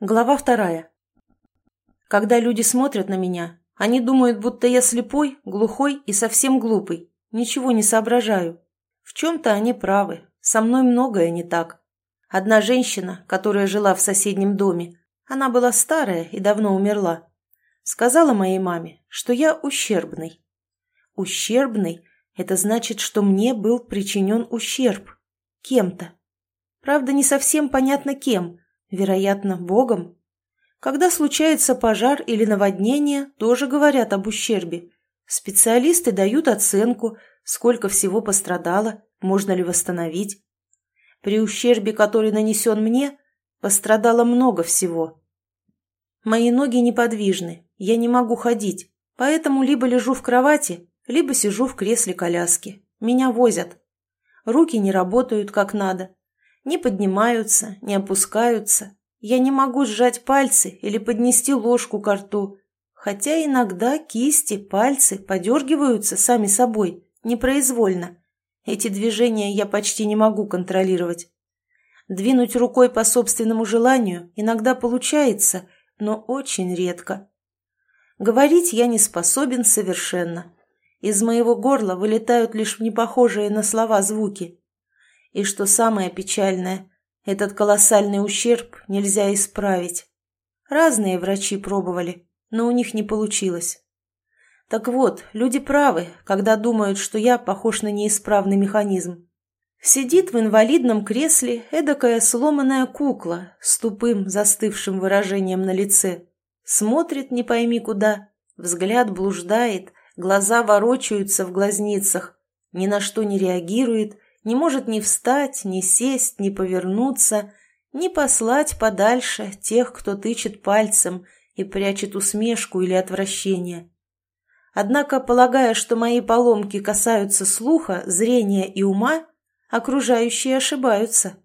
Глава вторая. Когда люди смотрят на меня, они думают, будто я слепой, глухой и совсем глупый. Ничего не соображаю. В чем-то они правы. Со мной многое не так. Одна женщина, которая жила в соседнем доме, она была старая и давно умерла, сказала моей маме, что я ущербный. Ущербный – это значит, что мне был причинен ущерб. Кем-то. Правда, не совсем понятно кем – Вероятно, Богом? Когда случается пожар или наводнение, тоже говорят об ущербе. Специалисты дают оценку, сколько всего пострадало, можно ли восстановить. При ущербе, который нанесен мне, пострадало много всего. Мои ноги неподвижны, я не могу ходить, поэтому либо лежу в кровати, либо сижу в кресле коляски. Меня возят. Руки не работают как надо, не поднимаются, не опускаются. Я не могу сжать пальцы или поднести ложку к рту, хотя иногда кисти, пальцы подергиваются сами собой, непроизвольно. Эти движения я почти не могу контролировать. Двинуть рукой по собственному желанию иногда получается, но очень редко. Говорить я не способен совершенно. Из моего горла вылетают лишь непохожие на слова звуки. И что самое печальное, этот колоссальный ущерб нельзя исправить. Разные врачи пробовали, но у них не получилось. Так вот, люди правы, когда думают, что я похож на неисправный механизм. Сидит в инвалидном кресле эдакая сломанная кукла с тупым застывшим выражением на лице. Смотрит не пойми куда, взгляд блуждает, глаза ворочаются в глазницах, ни на что не реагирует не может ни встать, ни сесть, ни повернуться, ни послать подальше тех, кто тычет пальцем и прячет усмешку или отвращение. Однако, полагая, что мои поломки касаются слуха, зрения и ума, окружающие ошибаются.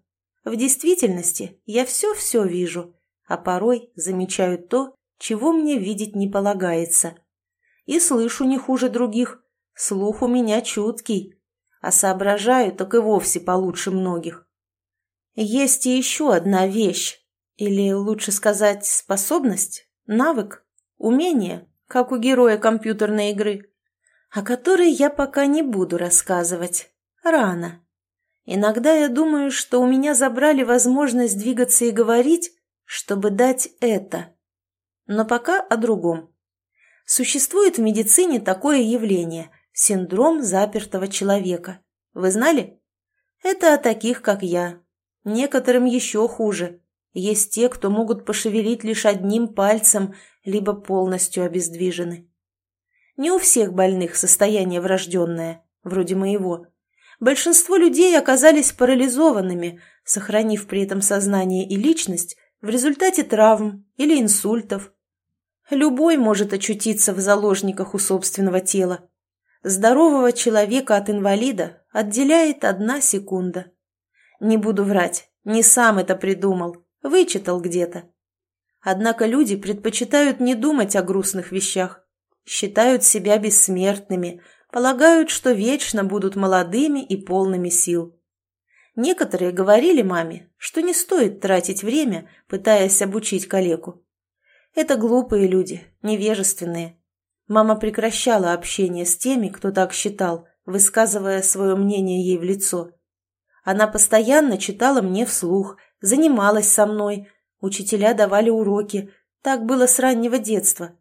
В действительности я все-все вижу, а порой замечаю то, чего мне видеть не полагается. И слышу не хуже других. Слух у меня чуткий, а соображаю так и вовсе получше многих. Есть и еще одна вещь, или лучше сказать способность, навык, умение, как у героя компьютерной игры, о которой я пока не буду рассказывать. Рано. Иногда я думаю, что у меня забрали возможность двигаться и говорить, чтобы дать это. Но пока о другом. Существует в медицине такое явление – Синдром запертого человека. Вы знали? Это о таких, как я. Некоторым еще хуже. Есть те, кто могут пошевелить лишь одним пальцем, либо полностью обездвижены. Не у всех больных состояние врожденное, вроде моего. Большинство людей оказались парализованными, сохранив при этом сознание и личность в результате травм или инсультов. Любой может очутиться в заложниках у собственного тела. Здорового человека от инвалида отделяет одна секунда. Не буду врать, не сам это придумал, вычитал где-то. Однако люди предпочитают не думать о грустных вещах, считают себя бессмертными, полагают, что вечно будут молодыми и полными сил. Некоторые говорили маме, что не стоит тратить время, пытаясь обучить калеку. Это глупые люди, невежественные, Мама прекращала общение с теми, кто так считал, высказывая свое мнение ей в лицо. Она постоянно читала мне вслух, занималась со мной, учителя давали уроки, так было с раннего детства.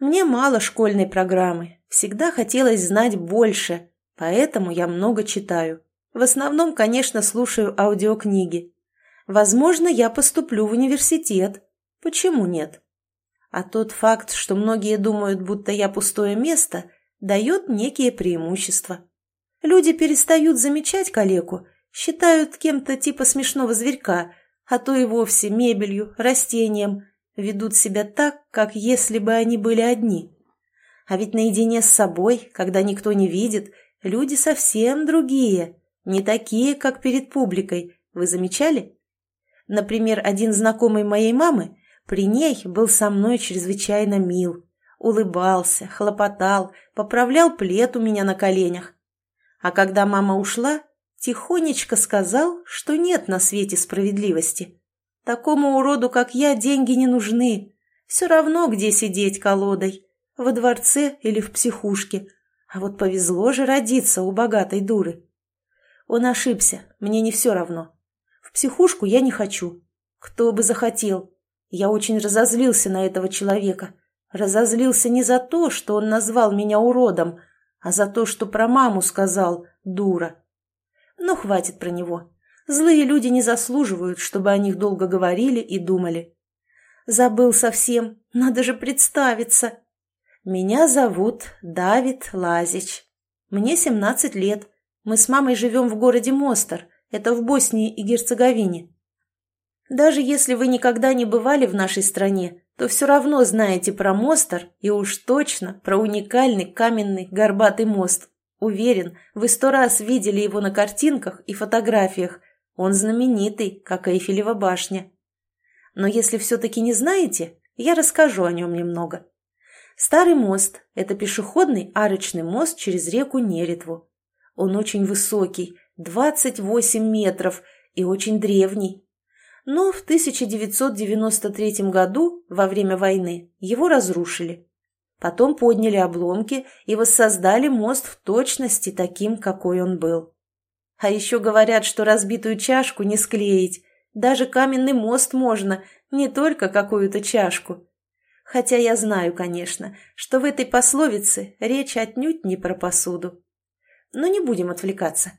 Мне мало школьной программы, всегда хотелось знать больше, поэтому я много читаю. В основном, конечно, слушаю аудиокниги. Возможно, я поступлю в университет. Почему нет? А тот факт, что многие думают, будто я пустое место, дает некие преимущества. Люди перестают замечать калеку, считают кем-то типа смешного зверька, а то и вовсе мебелью, растением, ведут себя так, как если бы они были одни. А ведь наедине с собой, когда никто не видит, люди совсем другие, не такие, как перед публикой. Вы замечали? Например, один знакомый моей мамы при ней был со мной чрезвычайно мил. Улыбался, хлопотал, поправлял плед у меня на коленях. А когда мама ушла, тихонечко сказал, что нет на свете справедливости. Такому уроду, как я, деньги не нужны. Все равно, где сидеть колодой. Во дворце или в психушке. А вот повезло же родиться у богатой дуры. Он ошибся, мне не все равно. В психушку я не хочу. Кто бы захотел. Я очень разозлился на этого человека. Разозлился не за то, что он назвал меня уродом, а за то, что про маму сказал «дура». Но хватит про него. Злые люди не заслуживают, чтобы о них долго говорили и думали. Забыл совсем, надо же представиться. Меня зовут Давид Лазич. Мне 17 лет. Мы с мамой живем в городе Мостер, это в Боснии и Герцеговине. Даже если вы никогда не бывали в нашей стране, то все равно знаете про Мостер и уж точно про уникальный каменный горбатый мост. Уверен, вы сто раз видели его на картинках и фотографиях. Он знаменитый, как Эйфелева башня. Но если все-таки не знаете, я расскажу о нем немного. Старый мост – это пешеходный арочный мост через реку Неретву. Он очень высокий, 28 метров, и очень древний. Но в 1993 году, во время войны, его разрушили. Потом подняли обломки и воссоздали мост в точности таким, какой он был. А еще говорят, что разбитую чашку не склеить. Даже каменный мост можно, не только какую-то чашку. Хотя я знаю, конечно, что в этой пословице речь отнюдь не про посуду. Но не будем отвлекаться.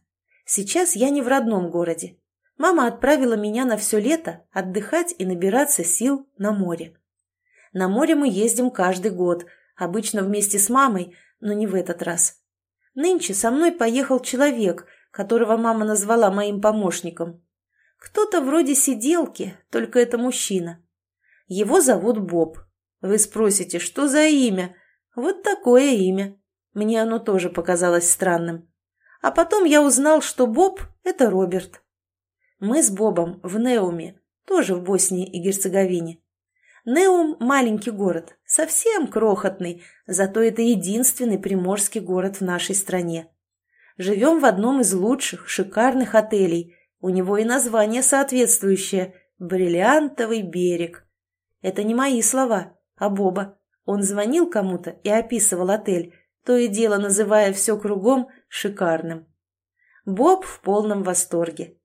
Сейчас я не в родном городе. Мама отправила меня на все лето отдыхать и набираться сил на море. На море мы ездим каждый год, обычно вместе с мамой, но не в этот раз. Нынче со мной поехал человек, которого мама назвала моим помощником. Кто-то вроде сиделки, только это мужчина. Его зовут Боб. Вы спросите, что за имя? Вот такое имя. Мне оно тоже показалось странным. А потом я узнал, что Боб – это Роберт. Мы с Бобом в Неуме, тоже в Боснии и Герцеговине. Неум – маленький город, совсем крохотный, зато это единственный приморский город в нашей стране. Живем в одном из лучших, шикарных отелей. У него и название соответствующее – «Бриллиантовый берег». Это не мои слова, а Боба. Он звонил кому-то и описывал отель, то и дело называя все кругом шикарным. Боб в полном восторге.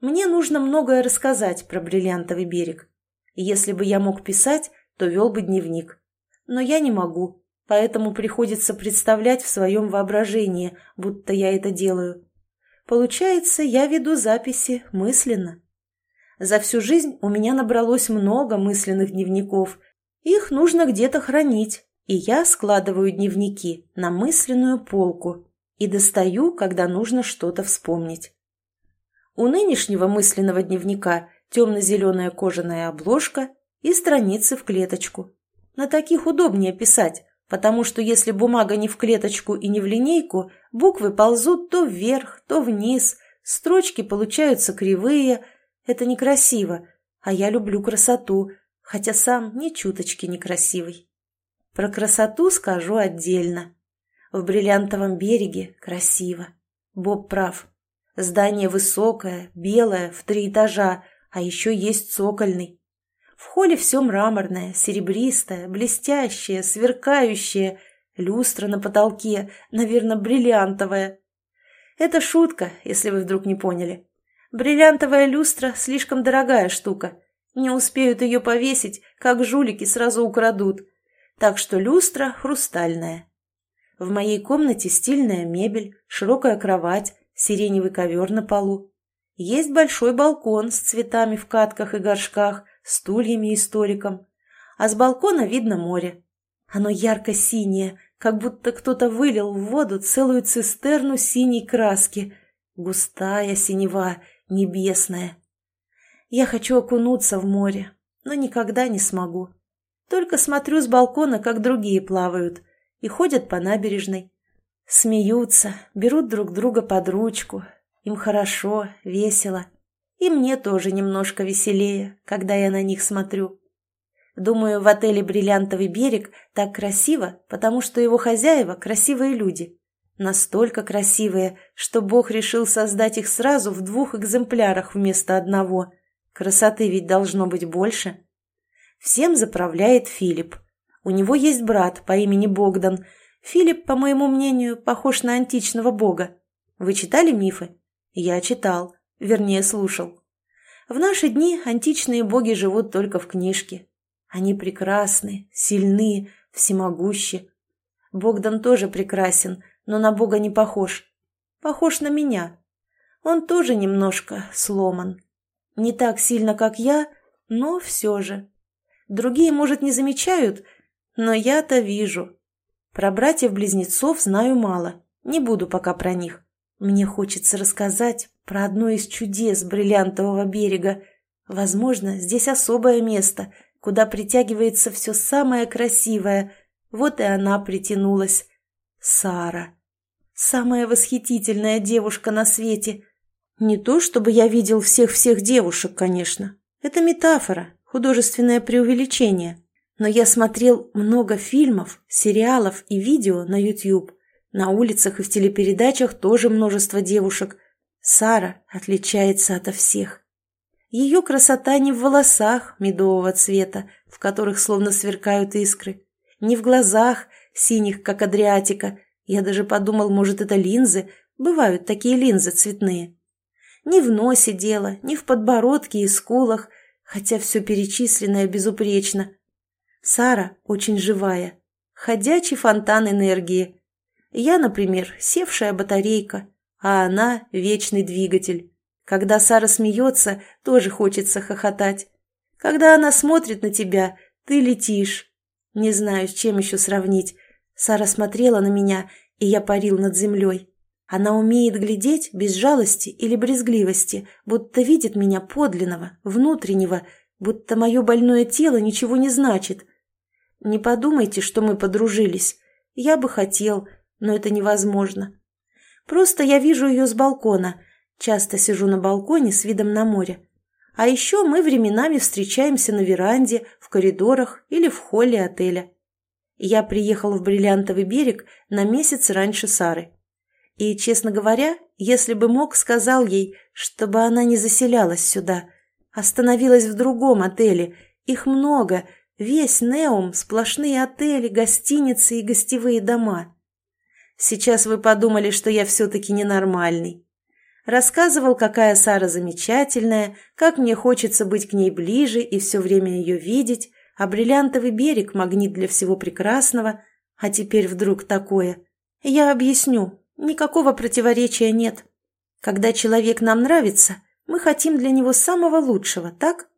Мне нужно многое рассказать про бриллиантовый берег. Если бы я мог писать, то вел бы дневник. Но я не могу, поэтому приходится представлять в своем воображении, будто я это делаю. Получается, я веду записи мысленно. За всю жизнь у меня набралось много мысленных дневников. Их нужно где-то хранить, и я складываю дневники на мысленную полку и достаю, когда нужно что-то вспомнить. У нынешнего мысленного дневника темно-зеленая кожаная обложка и страницы в клеточку. На таких удобнее писать, потому что если бумага не в клеточку и не в линейку, буквы ползут то вверх, то вниз, строчки получаются кривые. Это некрасиво, а я люблю красоту, хотя сам ни чуточки некрасивый. Про красоту скажу отдельно. В бриллиантовом береге красиво. Боб прав. Здание высокое, белое, в три этажа, а еще есть цокольный. В холле все мраморное, серебристое, блестящее, сверкающее. Люстра на потолке, наверное, бриллиантовая. Это шутка, если вы вдруг не поняли. Бриллиантовая люстра – слишком дорогая штука. Не успеют ее повесить, как жулики сразу украдут – так что люстра хрустальная. В моей комнате стильная мебель, широкая кровать, сиреневый ковер на полу. Есть большой балкон с цветами в катках и горшках, стульями и столиком. А с балкона видно море. Оно ярко-синее, как будто кто-то вылил в воду целую цистерну синей краски. Густая синева, небесная. Я хочу окунуться в море, но никогда не смогу. Только смотрю с балкона, как другие плавают, и ходят по набережной. Смеются, берут друг друга под ручку. Им хорошо, весело. И мне тоже немножко веселее, когда я на них смотрю. Думаю, в отеле «Бриллиантовый берег» так красиво, потому что его хозяева – красивые люди. Настолько красивые, что Бог решил создать их сразу в двух экземплярах вместо одного. Красоты ведь должно быть больше. Всем заправляет Филипп. У него есть брат по имени Богдан. Филипп, по моему мнению, похож на античного бога. Вы читали мифы? Я читал, вернее, слушал. В наши дни античные боги живут только в книжке. Они прекрасны, сильны, всемогущи. Богдан тоже прекрасен, но на бога не похож. Похож на меня. Он тоже немножко сломан. Не так сильно, как я, но все же. Другие, может, не замечают, но я-то вижу. Про братьев-близнецов знаю мало. Не буду пока про них. Мне хочется рассказать про одно из чудес бриллиантового берега. Возможно, здесь особое место, куда притягивается все самое красивое. Вот и она притянулась. Сара. Самая восхитительная девушка на свете. Не то, чтобы я видел всех-всех девушек, конечно. Это метафора, художественное преувеличение. Но я смотрел много фильмов, сериалов и видео на YouTube. На улицах и в телепередачах тоже множество девушек. Сара отличается ото всех. Ее красота не в волосах медового цвета, в которых словно сверкают искры, не в глазах, синих, как Адриатика. Я даже подумал, может, это линзы. Бывают такие линзы цветные. Не в носе дело, не в подбородке и скулах, хотя все перечисленное безупречно. Сара очень живая, ходячий фонтан энергии. Я, например, севшая батарейка, а она – вечный двигатель. Когда Сара смеется, тоже хочется хохотать. Когда она смотрит на тебя, ты летишь. Не знаю, с чем еще сравнить. Сара смотрела на меня, и я парил над землей. Она умеет глядеть без жалости или брезгливости, будто видит меня подлинного, внутреннего, будто мое больное тело ничего не значит. Не подумайте, что мы подружились. Я бы хотел, но это невозможно. Просто я вижу ее с балкона. Часто сижу на балконе с видом на море. А еще мы временами встречаемся на веранде, в коридорах или в холле отеля. Я приехал в Бриллиантовый берег на месяц раньше Сары. И, честно говоря, если бы мог, сказал ей, чтобы она не заселялась сюда. Остановилась в другом отеле. Их много. Весь Неум – сплошные отели, гостиницы и гостевые дома. Сейчас вы подумали, что я все-таки ненормальный. Рассказывал, какая Сара замечательная, как мне хочется быть к ней ближе и все время ее видеть, а бриллиантовый берег – магнит для всего прекрасного, а теперь вдруг такое. Я объясню, Никакого противоречия нет. Когда человек нам нравится, мы хотим для него самого лучшего, так?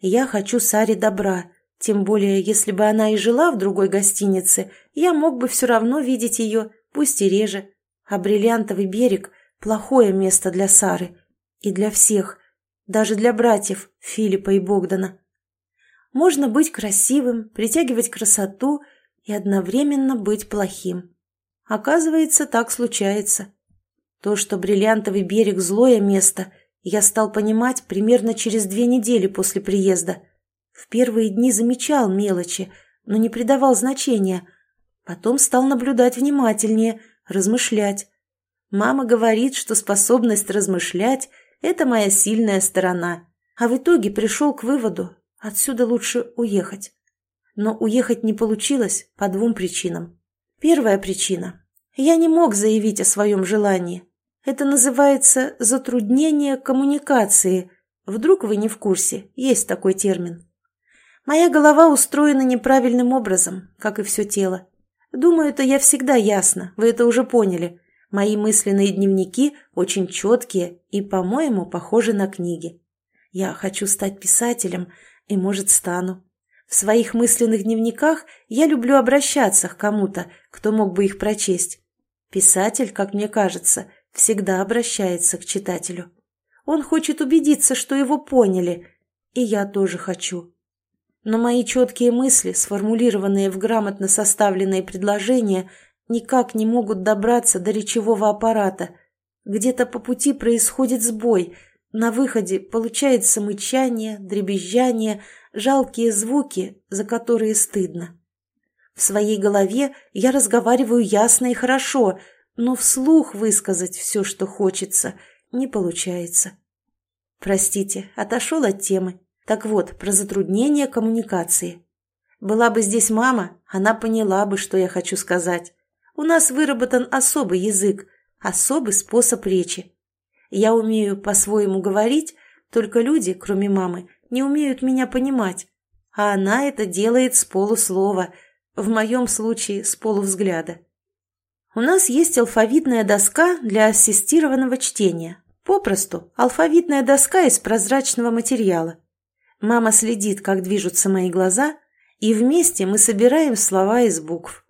Я хочу Саре добра, тем более, если бы она и жила в другой гостинице, я мог бы все равно видеть ее, пусть и реже. А бриллиантовый берег – плохое место для Сары. И для всех, даже для братьев Филиппа и Богдана. Можно быть красивым, притягивать красоту и одновременно быть плохим. Оказывается, так случается. То, что бриллиантовый берег – злое место, я стал понимать примерно через две недели после приезда. В первые дни замечал мелочи, но не придавал значения. Потом стал наблюдать внимательнее, размышлять. Мама говорит, что способность размышлять – это моя сильная сторона. А в итоге пришел к выводу – отсюда лучше уехать. Но уехать не получилось по двум причинам. Первая причина. Я не мог заявить о своем желании. Это называется затруднение коммуникации. Вдруг вы не в курсе, есть такой термин. Моя голова устроена неправильным образом, как и все тело. Думаю, это я всегда ясно, вы это уже поняли. Мои мысленные дневники очень четкие и, по-моему, похожи на книги. Я хочу стать писателем и, может, стану. В своих мысленных дневниках я люблю обращаться к кому-то, кто мог бы их прочесть. Писатель, как мне кажется, всегда обращается к читателю. Он хочет убедиться, что его поняли, и я тоже хочу. Но мои четкие мысли, сформулированные в грамотно составленные предложения, никак не могут добраться до речевого аппарата. Где-то по пути происходит сбой. На выходе получается мычание, дребезжание – жалкие звуки, за которые стыдно. В своей голове я разговариваю ясно и хорошо, но вслух высказать все, что хочется, не получается. Простите, отошел от темы. Так вот, про затруднение коммуникации. Была бы здесь мама, она поняла бы, что я хочу сказать. У нас выработан особый язык, особый способ речи. Я умею по-своему говорить, только люди, кроме мамы, не умеют меня понимать. А она это делает с полуслова, в моем случае с полувзгляда. У нас есть алфавитная доска для ассистированного чтения. Попросту алфавитная доска из прозрачного материала. Мама следит, как движутся мои глаза, и вместе мы собираем слова из букв.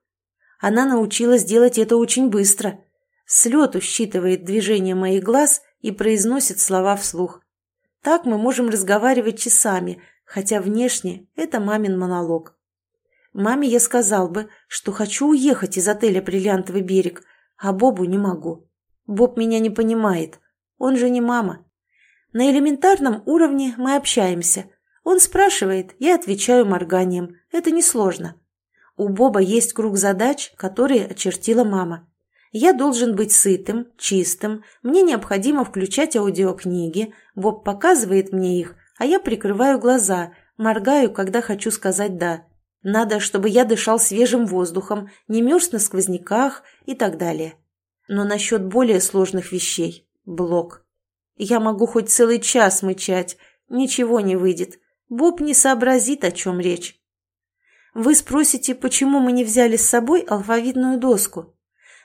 Она научилась делать это очень быстро. С считывает движение моих глаз и произносит слова вслух. Так мы можем разговаривать часами, хотя внешне это мамин монолог. Маме я сказал бы, что хочу уехать из отеля «Бриллиантовый берег», а Бобу не могу. Боб меня не понимает. Он же не мама. На элементарном уровне мы общаемся. Он спрашивает, я отвечаю морганием. Это несложно. У Боба есть круг задач, которые очертила мама. Я должен быть сытым, чистым, мне необходимо включать аудиокниги, Боб показывает мне их, а я прикрываю глаза, моргаю, когда хочу сказать «да». Надо, чтобы я дышал свежим воздухом, не мерз на сквозняках и так далее. Но насчет более сложных вещей – блок. Я могу хоть целый час мычать, ничего не выйдет. Боб не сообразит, о чем речь. Вы спросите, почему мы не взяли с собой алфавитную доску?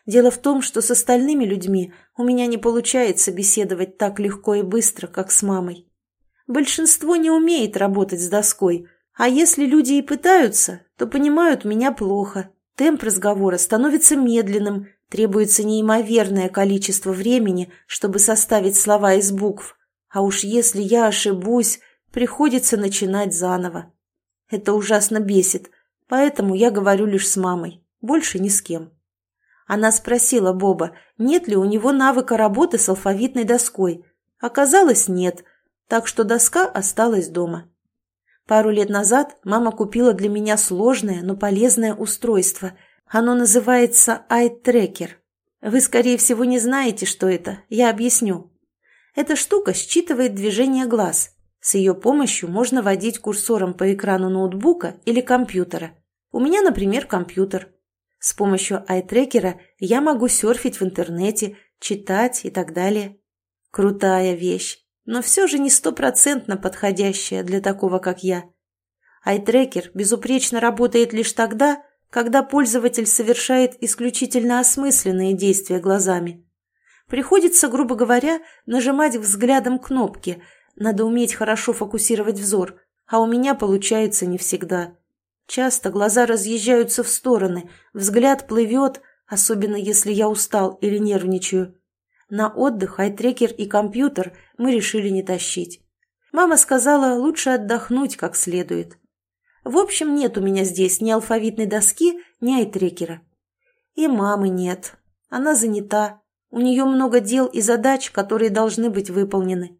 Дело в том, что с остальными людьми у меня не получается беседовать так легко и быстро, как с мамой. Большинство не умеет работать с доской, а если люди и пытаются, то понимают меня плохо. Темп разговора становится медленным, требуется неимоверное количество времени, чтобы составить слова из букв. А уж если я ошибусь, приходится начинать заново. Это ужасно бесит, поэтому я говорю лишь с мамой, больше ни с кем. Она спросила Боба, нет ли у него навыка работы с алфавитной доской. Оказалось, нет, так что доска осталась дома. Пару лет назад мама купила для меня сложное, но полезное устройство. Оно называется iTracker. Вы, скорее всего, не знаете, что это. Я объясню. Эта штука считывает движение глаз. С ее помощью можно водить курсором по экрану ноутбука или компьютера. У меня, например, компьютер. С помощью айтрекера я могу серфить в интернете, читать и так далее. Крутая вещь, но все же не стопроцентно подходящая для такого, как я. Айтрекер безупречно работает лишь тогда, когда пользователь совершает исключительно осмысленные действия глазами. Приходится, грубо говоря, нажимать взглядом кнопки, надо уметь хорошо фокусировать взор, а у меня получается не всегда. Часто глаза разъезжаются в стороны, взгляд плывет, особенно если я устал или нервничаю. На отдых айтрекер и компьютер мы решили не тащить. Мама сказала, лучше отдохнуть как следует. В общем, нет у меня здесь ни алфавитной доски, ни айтрекера. И мамы нет. Она занята. У нее много дел и задач, которые должны быть выполнены.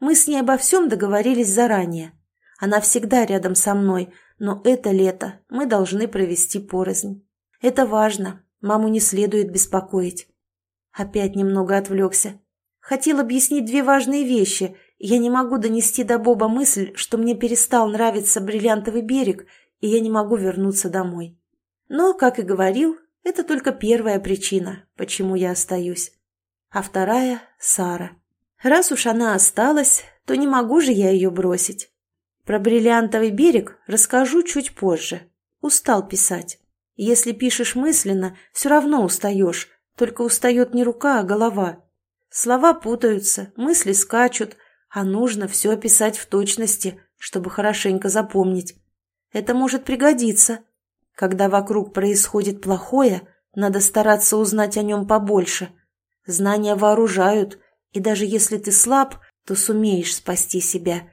Мы с ней обо всем договорились заранее. Она всегда рядом со мной, но это лето мы должны провести порознь. Это важно, маму не следует беспокоить. Опять немного отвлекся. Хотел объяснить две важные вещи. Я не могу донести до Боба мысль, что мне перестал нравиться бриллиантовый берег, и я не могу вернуться домой. Но, как и говорил, это только первая причина, почему я остаюсь. А вторая — Сара. Раз уж она осталась, то не могу же я ее бросить. Про бриллиантовый берег расскажу чуть позже. Устал писать. Если пишешь мысленно, все равно устаешь, только устает не рука, а голова. Слова путаются, мысли скачут, а нужно все описать в точности, чтобы хорошенько запомнить. Это может пригодиться. Когда вокруг происходит плохое, надо стараться узнать о нем побольше. Знания вооружают, и даже если ты слаб, то сумеешь спасти себя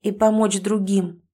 и помочь другим.